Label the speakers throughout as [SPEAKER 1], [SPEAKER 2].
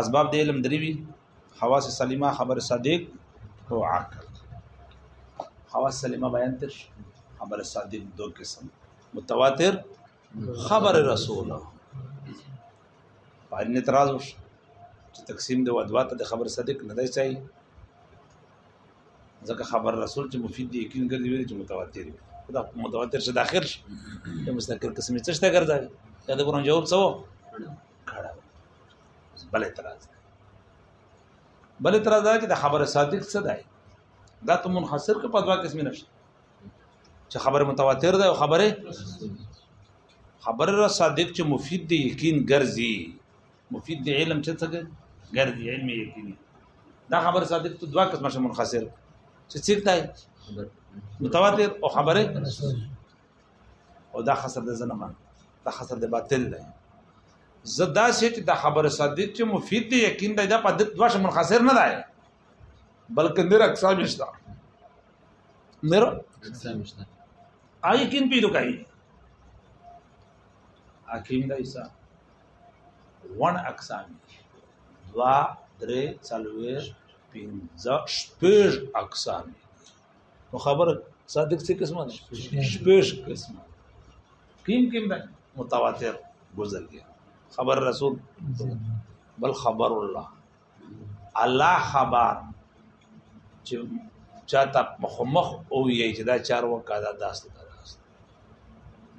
[SPEAKER 1] اسباب د علم دریوی حواس سلیمه خبر صادق او عقل حواس سلیمه بیان تر خبر صادق دو قسم متواتر خبر رسول باندې اعتراض وش چې تقسیم د ودوا ته د خبر صادق نه دی چي ځکه خبر رسول چې مفید دی یقین ګرځي ویل چې متواتر دی دا متواتر څه داخل شي د مستقل قسم څه شته ګرځي دا د قرآن جواب څه کړه بل اعتراض بل اعتراض دا چې د خبر صادق څه دی دا ته منحصر کې په دوا قسم نشته چې خبر متواتر ده او خبره خبر را صادق چې مفید دی یقین ګرځي مفید دی علم چې څه ګرځي علم یقیني دا خبر صادق ته دوا قسمه شمن خاصر چې څیر تای متواتر او خبره او دا خسر د زنه مان دا خسر د باطل دی زدا سي چې دا خبره صادق چې مفید دی یقین دی دا په دوا شمن خاصر نه دی بلکې نر اقسام نشته نر
[SPEAKER 2] اقسام نشته
[SPEAKER 1] آی کین پیدو کوي حکیم دا ایسا غون اقسام دوا درې څلوېر پنځه شپږ اقسام نو خبره صادق څه قسمه ده شپږ قسمه کیم کیم ده متواتر گزر گیا خبر رسول بل خبر الله الله خبر چې چاته مخمخ او یې چې دا چار وکړه دا داس دا داس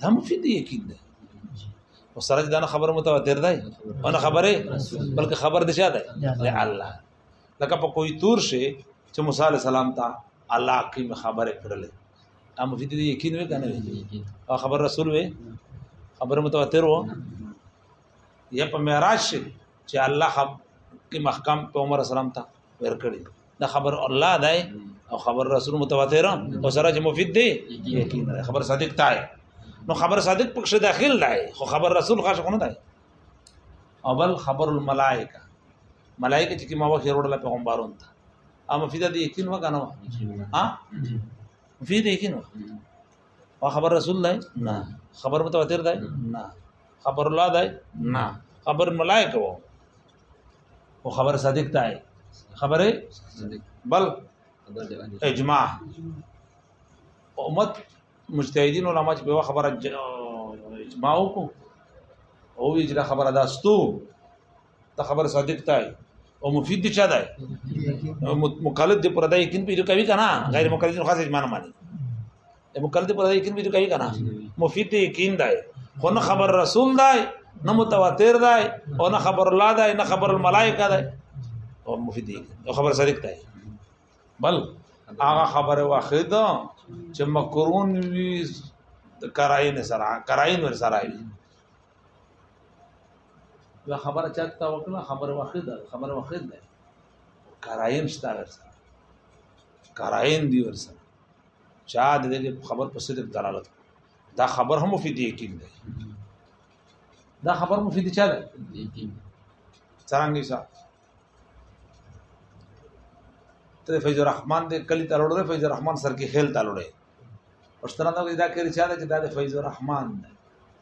[SPEAKER 1] دا مفید یقین ده او سره دا خبره متواتر ده انا خبره بلکې خبر دي شه ده الله لکه په کوئی تور شي چې موسی عليه السلام ته الله کی خبره کړلې دا مفید دي یقین وې کنه او خبر رسول وې خبره متواتر وو یا په معراج شي چې الله خب کې محکم په عمر اسلام ته ورکړي دا خبر الله دی او خبر رسول متواتر او سره چې مفید دی یقین دی خبر صادق تای نو خبر صادق پکښ داخل دی خو خبر رسول خاص نه دی او بل خبر الملائکه ملائکه چې ما وخت وروړل پیغمبرون ته اما فیدا دی یقین وکنه ها فیدا یقین وکنه او خبر رسول دی نه خبر متواتر دی نه خبر الله دی نه خبر ملائکه وو او خبر صادق دی خبره بل اجماع امت مجتهدین علما چې په خبره اجماع وکړو او وی چې خبره داستو ته خبر صادق تای او مفید دي چا دی مقلد دي پر دا یقین پیدا کوي کنه غیر مقلد نو خاصه ایمان مانی مقلد دي پر دا یقین پیدا کوي کنه مفید دي یقین دی خو نه خبر رسول دی نه متواتر دی او نه خبر الله دی نه خبر الملائکه دی او مفید دي او خبر صادق دی بل هغه خبره واخد چې مکرون وی کراین سره کراین ور سره وی دا خبره چا ته وکړه خبره واخې ده خبره واخې ده کرایم ستا ورسره کرایم دی ورسره چا د دې خبر په صدق دلالت دا خبر هم مفید یقین دی دا خبر مفید چا ده یقین څنګه یې صاحب ته فیض الرحمن دې کلی ته لوړې فیض الرحمن سر کې خیل ته لوړې پښتنه دا کې چا ده چې دا فیض الرحمن ده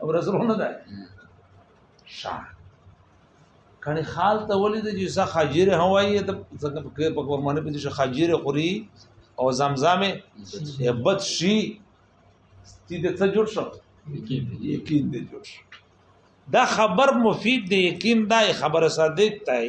[SPEAKER 1] ورسرونه ده شا کني خال ته ولې د جې څخه خاجر هوایي ته څنګه په قرباني په دې څخه خاجر خوري او زمزمه بد شي ستې د څه جوړ شو یقین دې جوړ شو دا خبر مفید دی یقین دا خبر صادق دی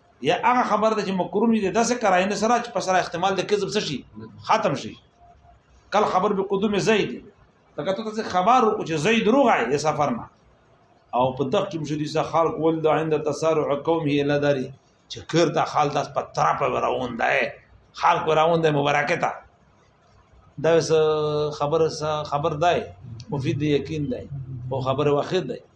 [SPEAKER 1] یا هغه خبر ده چې مکرون دي داسې کراینه سره چې په سره احتمال د کذب شي ختم شي کل خبر به قدوم زید لکه ته څه خبر وکړو چې زید روغای د سفر نه او په دغه کې مشدي ځا خلق ول د عند تسارع قومه الا داري چې کړ دا خال داس په طرف وراون ده خلق وراون ده مبارکتا دا خبر خبر ده مفید یقین ده او خبر واخد ده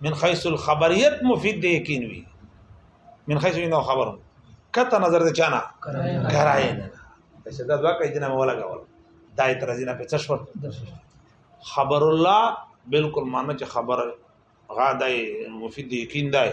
[SPEAKER 1] من حيث الخبريت مفيد دی یقین وی من حيث انه خبر کته نظر د چانه کرای نه چې دا دوا کوي جناب ولا غول دا اعتراض نه په څه شو خبر الله بالکل معنی چې خبر غا دای مفید یقین دای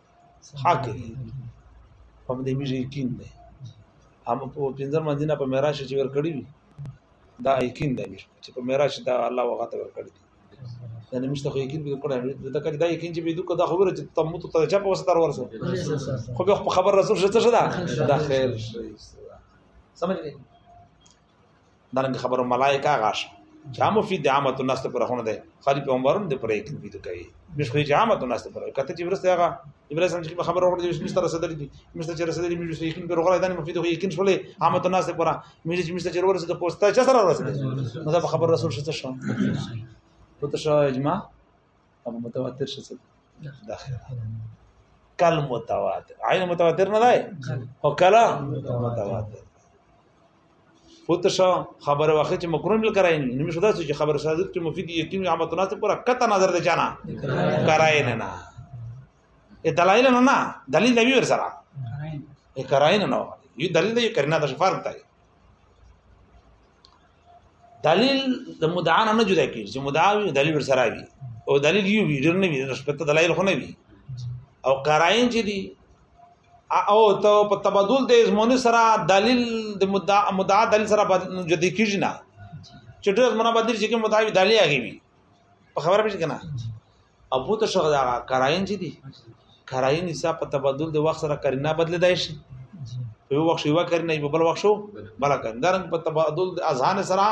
[SPEAKER 1] حق دی په دې مې یقین دی هم په پنځم باندې نه په معراج چې ور کړی وي دا یقین دی چې په معراج دا الله وغه ته ور کړی یعنی مشته خو یقین به کړه دا کله دا یقین چې به دوی دا خبره چې تم ته ته چا په وسه تر ورسو خو به خبر رسول شته شته دا خیر سمجھ گئے دارنګ خبرو ملائکه غاش چا مفید عامت الناس ته پر خونه ده خالي پیغمبرون د پرې کې ویډیو کوي مش خو عامت الناس ته پر کته چې ورسته هغه ابراهیم سم چې خبر ورغړي چې مستر رسېدل دي مستر چې رسېدل دي مې یقین پر غره دانه مفید خو یقین شولې عامت الناس ته پر مې چې مستر چې ورسې ته پوسټه چې سره رسېدل نو دا خبر رسول شته شو ته شو اجماع او متواتر څه څه د اخر کل متواتر عین متواتر نه دی او کلا متواتر فوت شو خبر واخه چې مکرون بل کراین نیمه شدا چې خبر صادق چې مفید یقین یا متناسب پر کته نظر دی چانا کراین نه ای دلایل نه نه دلیل دی ور سره کراین نه یو دلیل دی کرنا د شفار دی دلیل د مدعا نه جدا کیږي چې مدعا وي دلیل ور سره وي او دلیل یو وي ډیر نه وي نسبت دلایل خو نه وي او قرائن چې دي او ته په تبادل د ازمونی سره دلیل د مدعا مدعا دلیل سره جدي کیږي نه چې ډیر منابع دي چې مدعا وي دلیل هغه وي په خبره پېژ کنه او پوت شو دا کراین چې دي کراین حساب په تبدل د وخت سره کرنا بدل دی شي په یو وخت یو کرنا په بل وخت شو بل کرنا په تبدل د اذهان سره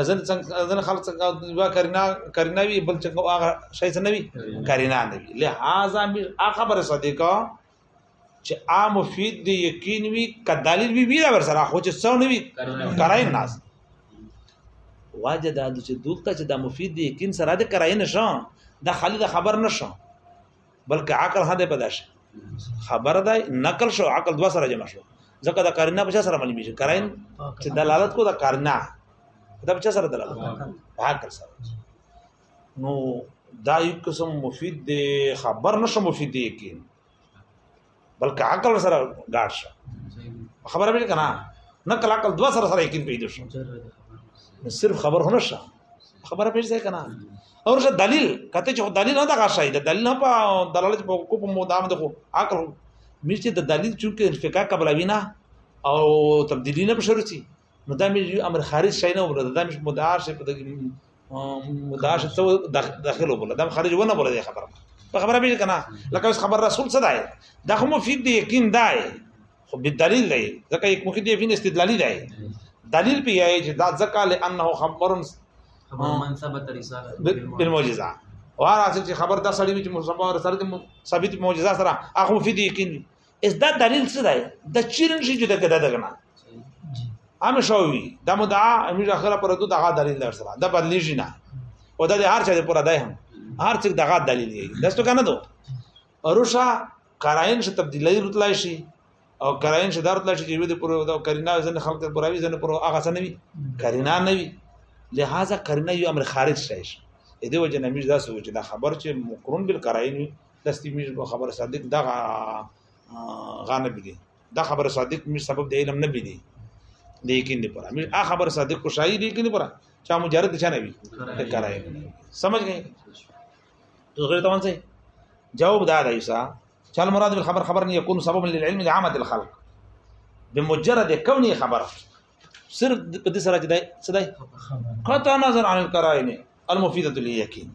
[SPEAKER 1] ازن څنګه ازن خلک څنګه یو کرنا کرنا وی بل څنګه هغه شي څنګه وی کرنا نه وی لہذا مې خبره صدیقه چې ا مفید دی یقین وی کدالیل وی ویرا ور سره خو چې څو نه وی کراین ناس واجه دا چې دلته چې دا مفید دی یقین سره د کراین نشو دا خالی دا خبر نشو بلکې عقل هدا پیدا شي خبر ده نقل شو عقل دوا سره جمع شو ځکه دا کارنا په سره ملي میږي کراین چې دلالت کو دا کارنا دا په سره دلالت عقل سره نو دا یو قسم مفید دی خبر نشه مفید دی کې بلکې عقل سره گاډ شه خبره به کنه نه کله عقل دوا سره سره یقین پیدا شو صرف خبر هونه شه خبره پیدا ځای کنه او شه دلیل کته چې دلیل نه دا غاښای دا دلیل نه په دلالت په کو په مدام ده خو عقل مشته د دلیل چونکه انفکاک قبل وینا او تبدیلی نه بشرتی نو دا مې امر خارج شي نه وبله دا مې مدعا شي په دغه مدعا شي څو داخل وبله دا خارج ونه بوله دې خبره په خبره به کنه لکه اوس خبر رسول څه دی دا خو مفید دی یقین دی خو به دلیل دی ځکه یک مفید دی فین استدلالی دی دلیل به یې چې دا ځکه لانه خبر
[SPEAKER 2] خبر من ثبت رساله
[SPEAKER 1] بالمعجزه واره چې خبر دا سړی چې مصطفی رساله ثابت معجزه سره اخو مفید یقین اس دا دلیل څه دی د چیرن شي چې د کده دغنا هم شوی د مدعا امیر اخره پر دوه دغه دلیل در سره د بدلی جنا او د هر چا پر دای هم هر څه دغه دلیل دی دستو کنه دو روشا قرائن ش تبدیلی رتلای شي او قرائن ش درت لای شي چې د پر د کرینا ځن خلق پر اوی ځن پر هغه څه نوي کرینا نوي لہذا کرینا یو امر خارج شي دې وجه نه میر دا سوچ دا خبر چې مقرون بالقرائن دستی میر په خبر صادق دغه غانه بده دا خبر صادق میر سبب د علم نه بده لیکن دی پرا میر ا خبر صادق کو شاعر لیکن دی پرا چا مجرد چا نه وی کرای سمجھ گئے تو غیر تمام سے جواب دا دی سا چل مراد بالخبر خبر نه يكون سببا للعلم لعامه الخلق بمجرد كوني خبر صرف په دې سره چې دای صدای قطع نظر عن القرائن المفيده لليقين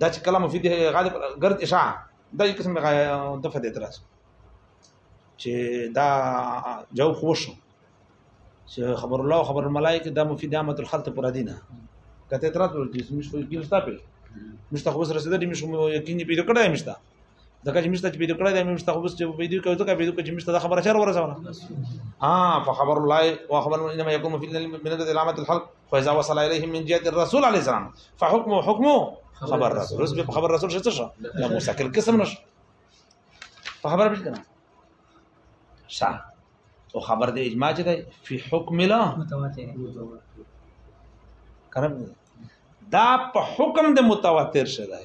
[SPEAKER 1] دا چې کلام مفید غالب غرض اشاعه دا یو قسم د فدې اعتراض چې دا جو خوش چې خبر الله خبر الملائکه دا مفید عامه الخلط پر دینه کته اعتراض ورته مش فکر ستا په مشته خو سره سره دې مش یقین پیدا کړای مشته ځکه چې مشته چې پیدا کړی دی مشته خو بس چې پیدا کوي ځکه پیدا کوي چې مشته دا خبره چر ورسونه ها فخبر الله واخبر انما يكون في من علامه الحلق فاذا وصل اليهم من جهه الرسول عليه السلام فحكمه حكمه خبر الرسول رسول خبر الرسول شته شه لا مستقل قسم نشه فخبر به کنه شا او خبر د اجماع چې دی فی حکم لا
[SPEAKER 3] متواتر
[SPEAKER 1] کنه دا په حکم د متواتر شته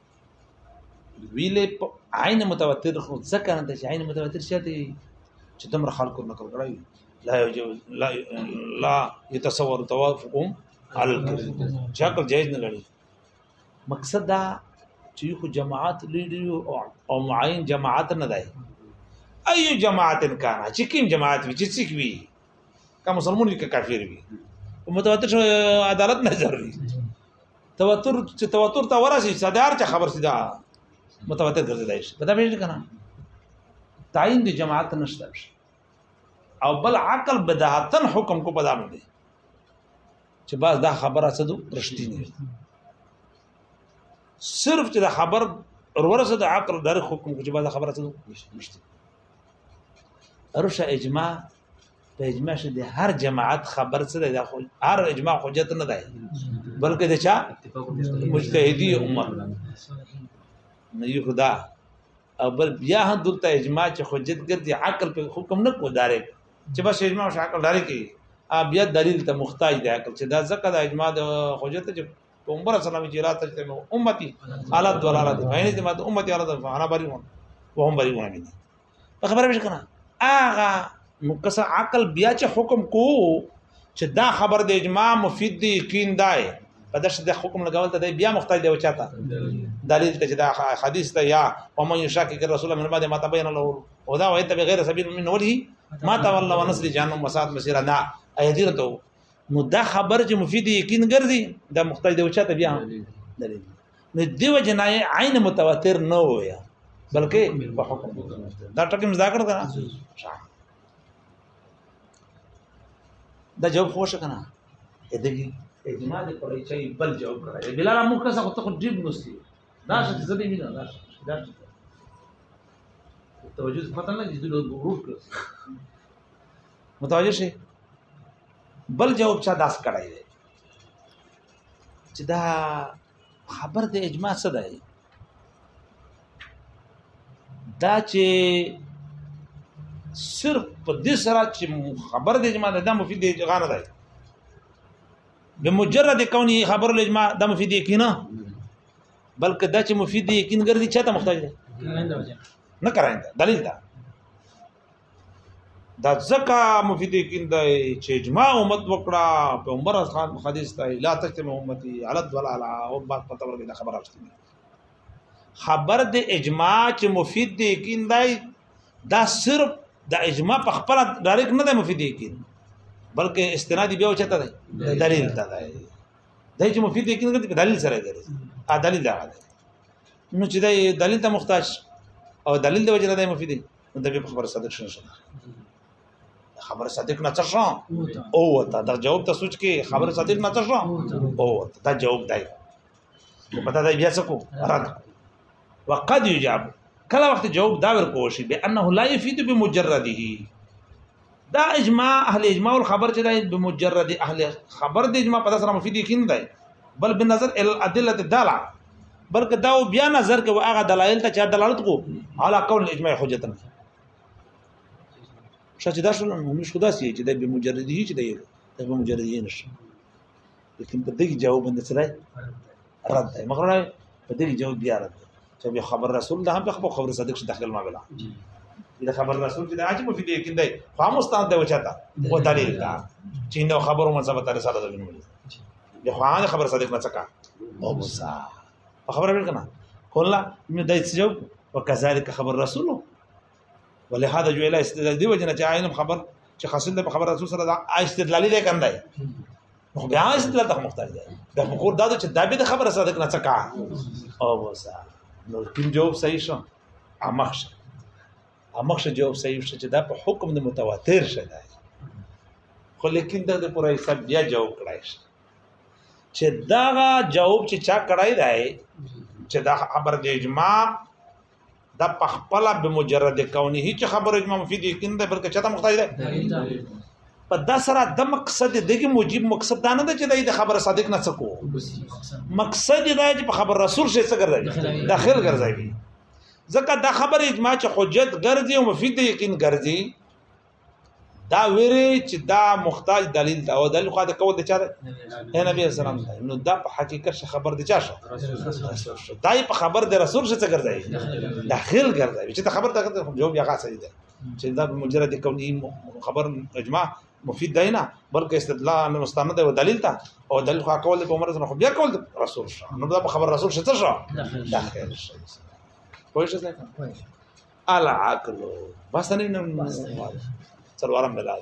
[SPEAKER 1] ویلې په عین متواتر خو ځکه نه چې عین متواتر شته دی چې دومره خلکو نه کړی لا یو لا لا يتصور توافقهم على الكذب چې عقل جایز نه لري مقصد دا چې خو جماعت لري او معین جماعت نه دی اي جماعت کان چې کوم جماعت وي چې څوک وي که مسلمان وي که کافر وي متواتر عدالت نه ضروري توتر چې توتر ته ورسي صدر چې خبر سي دا متواتر ګرځیدای شي پته پیژنې کنه تعین دی جماعت نشته شي او بل عقل بداهتن حکم کو پدا باندې چې باز دا خبره څه دو رښتې نه صرف چې دا خبر ورسره د عقل در حکم کو چې باز خبره څه دو نشته ارشه اجماع په اجماع شې د هر جماعت خبر څه دی خو هر اجماع حجت نه دی بلکې د چا مجتهدی امه نه یو خدا او بل بیا هم دلته اجماع چې حجت ګرځي عقل په حکم نه کو دارې چې بس اجماع شو عقل دارې کوي بیا دلیل ته محتاج دی عقل چې دا ځکه د اجماع د حجت چې پیغمبر صلی الله علیه وسلم چې لا تجتمع امتی علی الضلاله فإن اجتمعت امتی علی الضلاله فانا بریون وهم بریون منها په خبره مې کنه اغه نو کس عقل بیا چې حکم کو چې دا خبر د اجماع مفید دی کین دای په داش د حکم لګول ته بیا محتاج دی وچاته دلیل ته چې دا حدیث ته یا ومن یشاکک الرسول من بعد ما تبین له او دا وایته بغیر سبیل من ولی ما تولى ونصر جهنم وسات مسیر نه ایدیر ته نو دا خبر چې مفید یقین ګرځي دا محتاج دی وچاته بیا دلیل نو دیو جنای عین متواتر نه ویا بلکې په حکم دا ټکی مزدا کړ کنه دا جواب خوښ کنه ادګي اجماع دې پرې چي بل جواب کړه بلال موږ څه خو ته ډیب نوستي دا څه څه دې مینه دا دا توجه پته نه دي دوی ورو کړ متوجه شي بل جواب چا داس کړای دی چې دا خبر د اجماع څه دی دا چې صرف په دې سره چې خبر د اجماع ده دا مفید دی غانه دی بمجرد کونی خبر الاجماع دا مفید یقین نه بلکې دا چې مفید یقین ګرځي چاته محتاج دی نه کراینده دلیل دا دا ځکه مفید یقین دی چې اجماع امت وکړه په عمر خان حدیث دی لا تجتمع امتی علی الضلاله او بعد پته ورګه دا خبر راځي خبر د اجماع چې مفید دی یقین دی دا صرف د اجماع په خپل ډایرک نه دی مفید یقین بلکې استنادی بیا چته دی دلیل ته دی دا چې مفید یقین دی په دلیل سره دی ا دلیل دا دی نو چې دلیل ته محتاج او دلیل د وجه نه دی مفید دی نو دغه په خبره صادق شنه شنه خبر صادق نه څه او وته دا جواب ته سوچ کې خبر صادق نه څه او وته دا جواب دی چې پتا دا بیا څه کو رد وقد یجاب کله وخت جواب دا ورکو شي بانه لا یفید بمجرده دا اجماع اهل اجماع الخبر چې دا د مجرد اهل خبر د اجماع په سره مفید یقین دی بل بنظر الادله الداله بلکې دا بیا نظر کې هغه دلایل ته چې دلالت کو علا قول الاجماع حجت نه شته دا شول موږ خدا سي چې د مجردي چې دی د مجردي نشه لیکن په دې جواب باندې سره رد ده مگر نه په دې جو بیا رد چې به خبر رسول ده هم په خبر صادق شي داخل ما بلا دا خبر رسول چې د عجب فی دې کې دی خو هم استاد دی وچاته خو دلیل دا چې نو خبرو من سبا تعالی سره زمين ولې د خوان خبر صادق نه څکا او موسی خبره وکړه کله نو دای څه جو وکذالک خبر رسول ولهدا جو اله استدلال دی وجنه چې عالم خبر چې خاصه د خبر رسول سره دا استدلالي دی کنده نو بیا استدلال ته مختلف دی دا فکر دا چې دا به د خبره صادق نه څکا او وسا نو کوم جواب صحیح شو امخش امخش جواب صحیح شو چې دا په حکم د متواتر شه دی خو لیکن دا د پوره حساب بیا جواب کړای شي چې دا جواب چې چا کړای دی چې دا خبر د اجماع دا په خپل به مجرد کونه هیڅ خبره امام مفید یقین ده بلکې چاته محتاج ده په دا سره د مقصد دغه موجب مقصد دا نه ده چې د خبره صادق نه څکو مقصد دا چې په خبر رسول شي څه ګرځي داخل ګرځي ځکه دا خبره اجماع چې حجت ګرځي او مفید یقین ګرځي دا ویری چې دا محتاج دلیل دا او دلیل خو دا کول د چا دی نبی اسلام دی نو دا په حقیقت څخه خبر دی چا شو دا په خبر د رسول څخه ګرځي داخل ګرځي چې دا خبر دا جواب یې غاصه دی چې دا مجرد کونی خبر اجماع مفید دی نه بلکې استدلال نه مستند او دلیل تا او دلیل خو کول په عمر سره خو بیا کول رسول شو نو دا خبر رسول شته شو داخل شو پوه شئ العقل بس نه نه څلورم بلاد